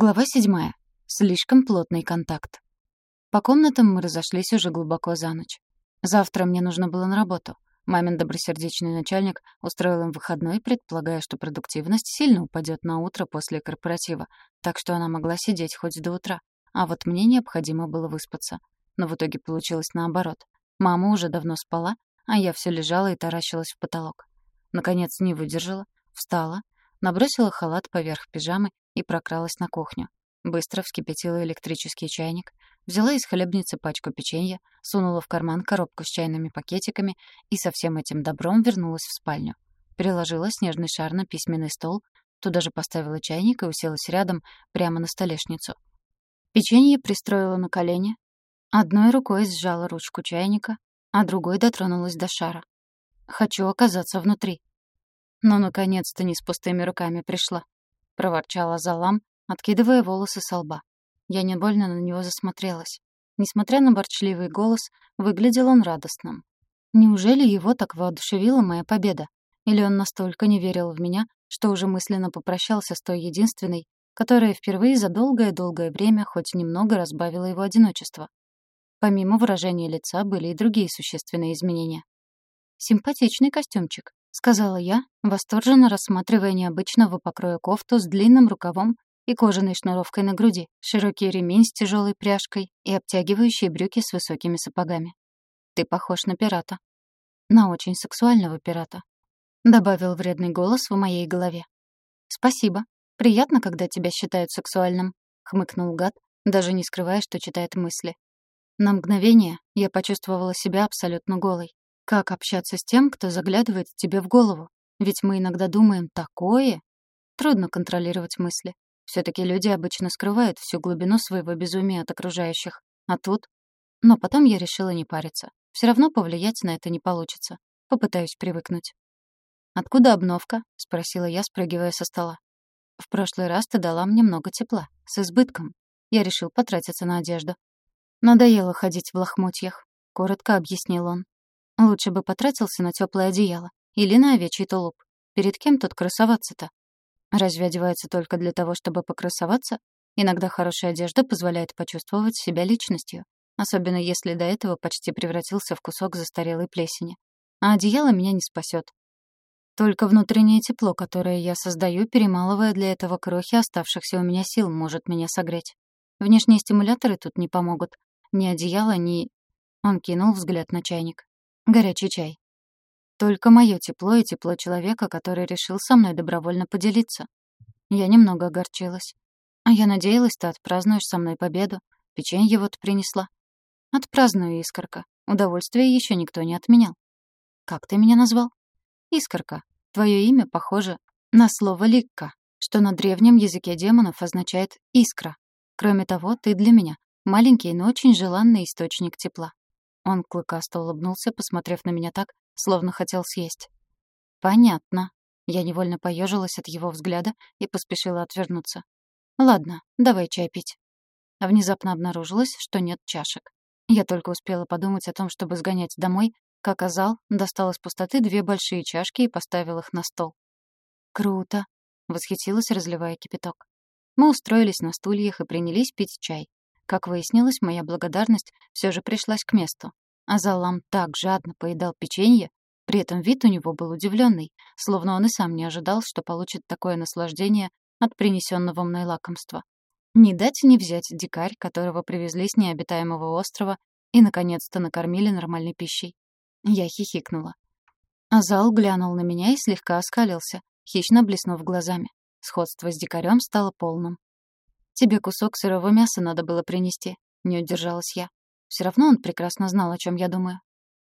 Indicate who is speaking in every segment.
Speaker 1: Глава седьмая. Слишком плотный контакт. По комнатам мы разошлись уже глубоко за ночь. Завтра мне нужно было на работу. Мамин добросердечный начальник устроил им выходной, предполагая, что продуктивность сильно упадет на утро после корпоратива, так что она могла сидеть хоть до утра. А вот мне необходимо было выспаться. Но в итоге получилось наоборот. Мама уже давно спала, а я все лежала и таращилась в потолок. Наконец не выдержала, встала, набросила халат поверх пижамы и прокралась на кухню. Быстро вскипятила электрический чайник, взяла из хлебницы пачку печенья, сунула в карман коробку с чайными пакетиками и со всем этим добром вернулась в спальню. Переложила снежный шар на письменный стол, туда же поставила чайник и уселась рядом, прямо на столешницу. Печенье пристроила на колени, одной рукой сжала ручку чайника, а другой дотронулась до шара. «Хочу оказаться внутри». Но, наконец-то, не с пустыми руками пришла проворчала Залам, откидывая волосы со лба. Я невольно на него засмотрелась. Несмотря на борчливый голос, выглядел он радостным. Неужели его так воодушевила моя победа? Или он настолько не верил в меня, что уже мысленно попрощался с той единственной, которая впервые за долгое-долгое время хоть немного разбавила его одиночество? Помимо выражения лица были и другие существенные изменения. Симпатичный костюмчик, — сказала я, восторженно рассматривая необычного покроя кофту с длинным рукавом и кожаной шнуровкой на груди, широкий ремень с тяжелой пряжкой и обтягивающие брюки с высокими сапогами. «Ты похож на пирата». «На очень сексуального пирата», — добавил вредный голос в моей голове. «Спасибо. Приятно, когда тебя считают сексуальным», — хмыкнул гад, даже не скрывая, что читает мысли. На мгновение я почувствовала себя абсолютно голой. Как общаться с тем, кто заглядывает тебе в голову? Ведь мы иногда думаем «такое». Трудно контролировать мысли. все таки люди обычно скрывают всю глубину своего безумия от окружающих. А тут... Но потом я решила не париться. Все равно повлиять на это не получится. Попытаюсь привыкнуть. «Откуда обновка?» — спросила я, спрыгивая со стола. «В прошлый раз ты дала мне много тепла, с избытком. Я решил потратиться на одежду. Надоело ходить в лохмотьях», — коротко объяснил он. Лучше бы потратился на теплое одеяло или на овечий тулуп. Перед кем тут красоваться-то? Разве одеваются только для того, чтобы покрасоваться? Иногда хорошая одежда позволяет почувствовать себя личностью, особенно если до этого почти превратился в кусок застарелой плесени. А одеяло меня не спасет. Только внутреннее тепло, которое я создаю, перемалывая для этого крохи оставшихся у меня сил, может меня согреть. Внешние стимуляторы тут не помогут. Ни одеяло, ни... Он кинул взгляд на чайник горячий чай. Только мое тепло и тепло человека, который решил со мной добровольно поделиться. Я немного огорчилась. А я надеялась, ты отпразднуешь со мной победу. Печенье вот принесла. Отпраздную, Искорка. Удовольствие еще никто не отменял. Как ты меня назвал? Искорка. Твое имя похоже на слово «ликка», что на древнем языке демонов означает «искра». Кроме того, ты для меня маленький, но очень желанный источник тепла. Он клыкасто улыбнулся, посмотрев на меня так, словно хотел съесть. «Понятно». Я невольно поежилась от его взгляда и поспешила отвернуться. «Ладно, давай чай пить». А внезапно обнаружилось, что нет чашек. Я только успела подумать о том, чтобы сгонять домой, как Азал достал из пустоты две большие чашки и поставил их на стол. «Круто!» — восхитилась, разливая кипяток. Мы устроились на стульях и принялись пить чай. Как выяснилось, моя благодарность все же пришлась к месту. А Залам так жадно поедал печенье, при этом вид у него был удивленный, словно он и сам не ожидал, что получит такое наслаждение от принесенного мной лакомства. Не дать не взять дикарь, которого привезли с необитаемого острова и, наконец-то, накормили нормальной пищей. Я хихикнула. Азал глянул на меня и слегка оскалился, хищно блеснув глазами. Сходство с дикарем стало полным. «Тебе кусок сырого мяса надо было принести», — не удержалась я. Все равно он прекрасно знал, о чем я думаю.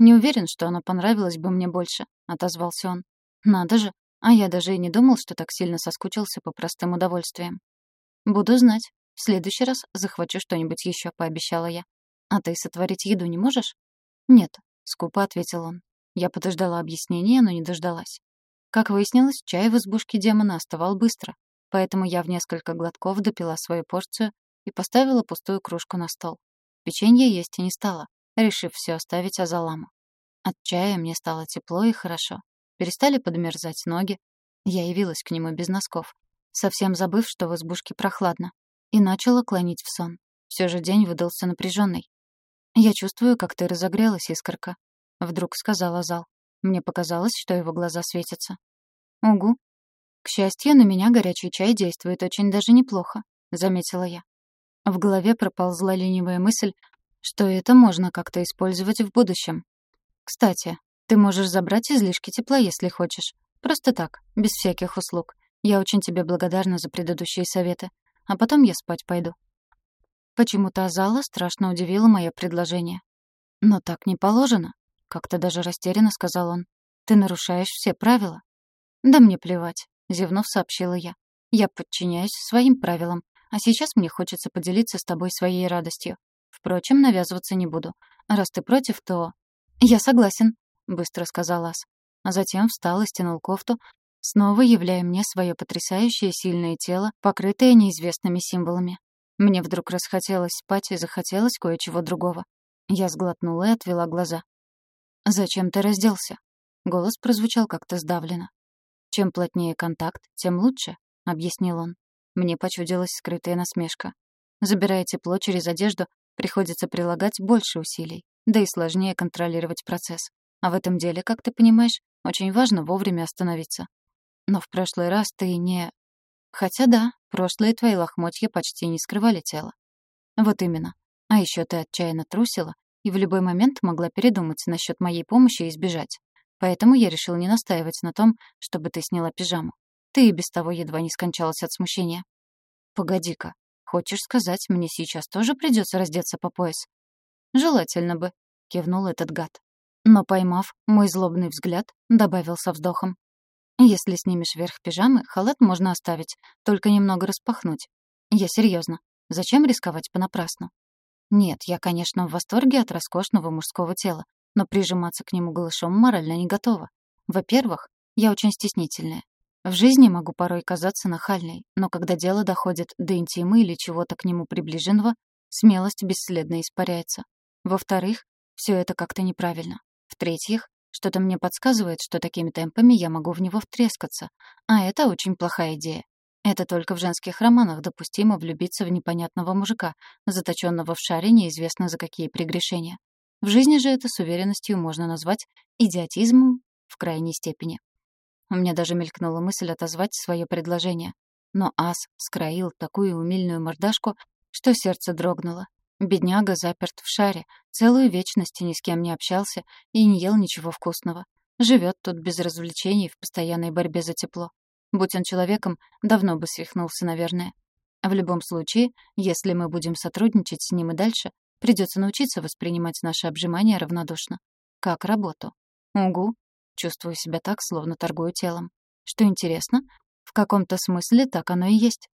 Speaker 1: «Не уверен, что оно понравилось бы мне больше», — отозвался он. «Надо же, а я даже и не думал, что так сильно соскучился по простым удовольствиям». «Буду знать. В следующий раз захвачу что-нибудь еще», — пообещала я. «А ты сотворить еду не можешь?» «Нет», — скупо ответил он. Я подождала объяснения, но не дождалась. Как выяснилось, чай в избушке демона оставал быстро, поэтому я в несколько глотков допила свою порцию и поставила пустую кружку на стол. Печенье есть и не стала, решив все оставить Азаламу. От чая мне стало тепло и хорошо. Перестали подмерзать ноги. Я явилась к нему без носков, совсем забыв, что в избушке прохладно. и начало клонить в сон. Все же день выдался напряженный. «Я чувствую, как ты разогрелась, искорка», — вдруг сказала Зал. Мне показалось, что его глаза светятся. «Угу». «К счастью, на меня горячий чай действует очень даже неплохо», — заметила я. В голове проползла ленивая мысль, что это можно как-то использовать в будущем. «Кстати, ты можешь забрать излишки тепла, если хочешь. Просто так, без всяких услуг. Я очень тебе благодарна за предыдущие советы. А потом я спать пойду». Почему-то Азала страшно удивила мое предложение. «Но так не положено», — как-то даже растерянно сказал он. «Ты нарушаешь все правила». «Да мне плевать», — зевнув, сообщила я. «Я подчиняюсь своим правилам, а сейчас мне хочется поделиться с тобой своей радостью. Впрочем, навязываться не буду. Раз ты против, то...» «Я согласен», — быстро сказал Ас. А затем встал и стянул кофту, снова являя мне свое потрясающее сильное тело, покрытое неизвестными символами. Мне вдруг расхотелось спать и захотелось кое-чего другого. Я сглотнула и отвела глаза. «Зачем ты разделся?» Голос прозвучал как-то сдавленно. «Чем плотнее контакт, тем лучше», — объяснил он. Мне почудилась скрытая насмешка. Забирая тепло через одежду, приходится прилагать больше усилий, да и сложнее контролировать процесс. А в этом деле, как ты понимаешь, очень важно вовремя остановиться. Но в прошлый раз ты не... Хотя да, прошлые твои лохмотья почти не скрывали тело. Вот именно. А еще ты отчаянно трусила и в любой момент могла передумать насчет моей помощи и сбежать. Поэтому я решил не настаивать на том, чтобы ты сняла пижаму. Ты и без того едва не скончалась от смущения. Погоди-ка, хочешь сказать, мне сейчас тоже придется раздеться по пояс? Желательно бы, кивнул этот гад. Но, поймав мой злобный взгляд, добавил со вздохом. Если снимешь верх пижамы, халат можно оставить, только немного распахнуть. Я серьезно. Зачем рисковать понапрасну? Нет, я, конечно, в восторге от роскошного мужского тела, но прижиматься к нему голышом морально не готова. Во-первых, я очень стеснительная. В жизни могу порой казаться нахальной, но когда дело доходит до интима или чего-то к нему приближенного, смелость бесследно испаряется. Во-вторых, все это как-то неправильно. В-третьих, что-то мне подсказывает, что такими темпами я могу в него втрескаться. А это очень плохая идея. Это только в женских романах допустимо влюбиться в непонятного мужика, заточенного в шаре неизвестно за какие прегрешения. В жизни же это с уверенностью можно назвать идиотизмом в крайней степени. У меня даже мелькнула мысль отозвать свое предложение. Но ас скроил такую умильную мордашку, что сердце дрогнуло. Бедняга заперт в шаре, целую вечность ни с кем не общался и не ел ничего вкусного. Живет тут без развлечений в постоянной борьбе за тепло. Будь он человеком, давно бы свихнулся, наверное. В любом случае, если мы будем сотрудничать с ним и дальше, придется научиться воспринимать наше обжимание равнодушно. Как работу. Угу. Чувствую себя так, словно торгую телом. Что интересно, в каком-то смысле так оно и есть.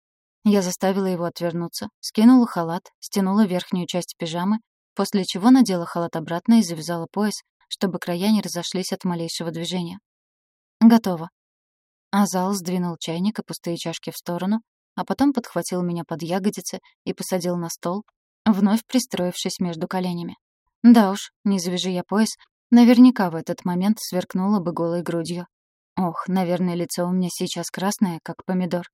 Speaker 1: Я заставила его отвернуться, скинула халат, стянула верхнюю часть пижамы, после чего надела халат обратно и завязала пояс, чтобы края не разошлись от малейшего движения. Готово. Азал сдвинул чайник и пустые чашки в сторону, а потом подхватил меня под ягодицы и посадил на стол, вновь пристроившись между коленями. Да уж, не завяжи я пояс, наверняка в этот момент сверкнула бы голой грудью. Ох, наверное, лицо у меня сейчас красное, как помидор.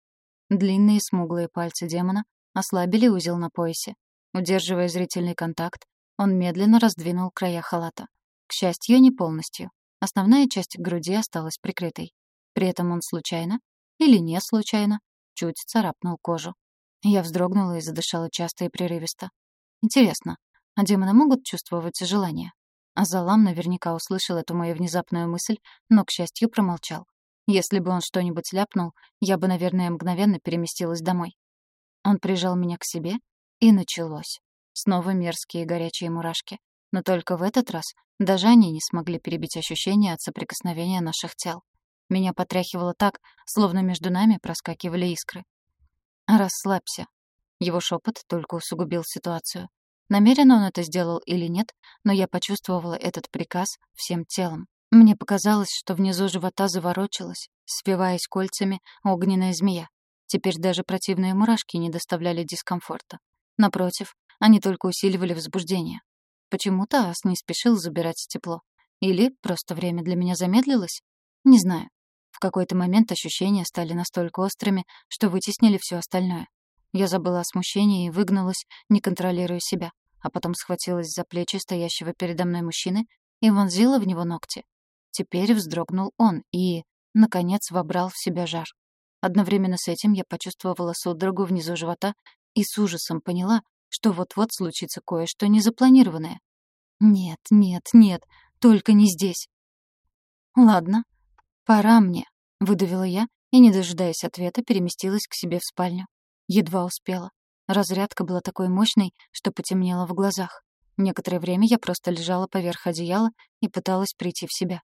Speaker 1: Длинные смуглые пальцы демона ослабили узел на поясе. Удерживая зрительный контакт, он медленно раздвинул края халата. К счастью, не полностью. Основная часть груди осталась прикрытой. При этом он случайно, или не случайно, чуть царапнул кожу. Я вздрогнула и задышала часто и прерывисто. Интересно, а демоны могут чувствовать желание? Азалам наверняка услышал эту мою внезапную мысль, но, к счастью, промолчал. Если бы он что-нибудь ляпнул, я бы, наверное, мгновенно переместилась домой. Он прижал меня к себе, и началось. Снова мерзкие горячие мурашки. Но только в этот раз даже они не смогли перебить ощущение от соприкосновения наших тел. Меня потряхивало так, словно между нами проскакивали искры. «Расслабься». Его шепот только усугубил ситуацию. Намеренно он это сделал или нет, но я почувствовала этот приказ всем телом. Мне показалось, что внизу живота заворочилась, свиваясь кольцами, огненная змея. Теперь даже противные мурашки не доставляли дискомфорта. Напротив, они только усиливали возбуждение. Почему-то Ас не спешил забирать тепло. Или просто время для меня замедлилось? Не знаю. В какой-то момент ощущения стали настолько острыми, что вытеснили все остальное. Я забыла о смущении и выгнулась, не контролируя себя, а потом схватилась за плечи стоящего передо мной мужчины и вонзила в него ногти. Теперь вздрогнул он и, наконец, вобрал в себя жар. Одновременно с этим я почувствовала судорогу внизу живота и с ужасом поняла, что вот-вот случится кое-что незапланированное. Нет, нет, нет, только не здесь. Ладно, пора мне, выдавила я и, не дожидаясь ответа, переместилась к себе в спальню. Едва успела. Разрядка была такой мощной, что потемнело в глазах. Некоторое время я просто лежала поверх одеяла и пыталась прийти в себя.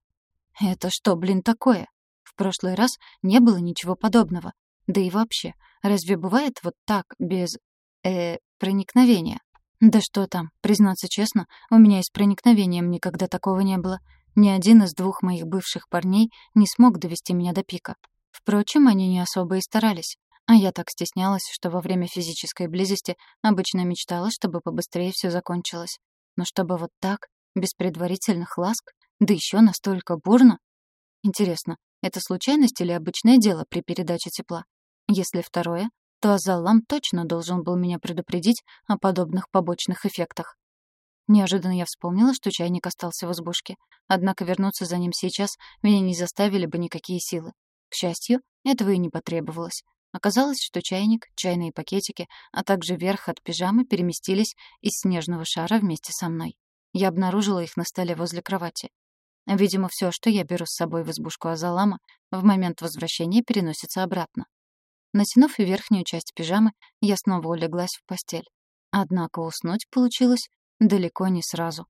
Speaker 1: Это что, блин, такое? В прошлый раз не было ничего подобного. Да и вообще, разве бывает вот так, без... э проникновения? Да что там, признаться честно, у меня и с проникновением никогда такого не было. Ни один из двух моих бывших парней не смог довести меня до пика. Впрочем, они не особо и старались. А я так стеснялась, что во время физической близости обычно мечтала, чтобы побыстрее все закончилось. Но чтобы вот так, без предварительных ласк, да еще настолько бурно? Интересно, это случайность или обычное дело при передаче тепла? Если второе, то Азаллам точно должен был меня предупредить о подобных побочных эффектах. Неожиданно я вспомнила, что чайник остался в избушке. Однако вернуться за ним сейчас меня не заставили бы никакие силы. К счастью, этого и не потребовалось. Оказалось, что чайник, чайные пакетики, а также верх от пижамы переместились из снежного шара вместе со мной. Я обнаружила их на столе возле кровати. Видимо, все, что я беру с собой в избушку Азалама, в момент возвращения переносится обратно. Натянув верхнюю часть пижамы, я снова улеглась в постель. Однако уснуть получилось далеко не сразу.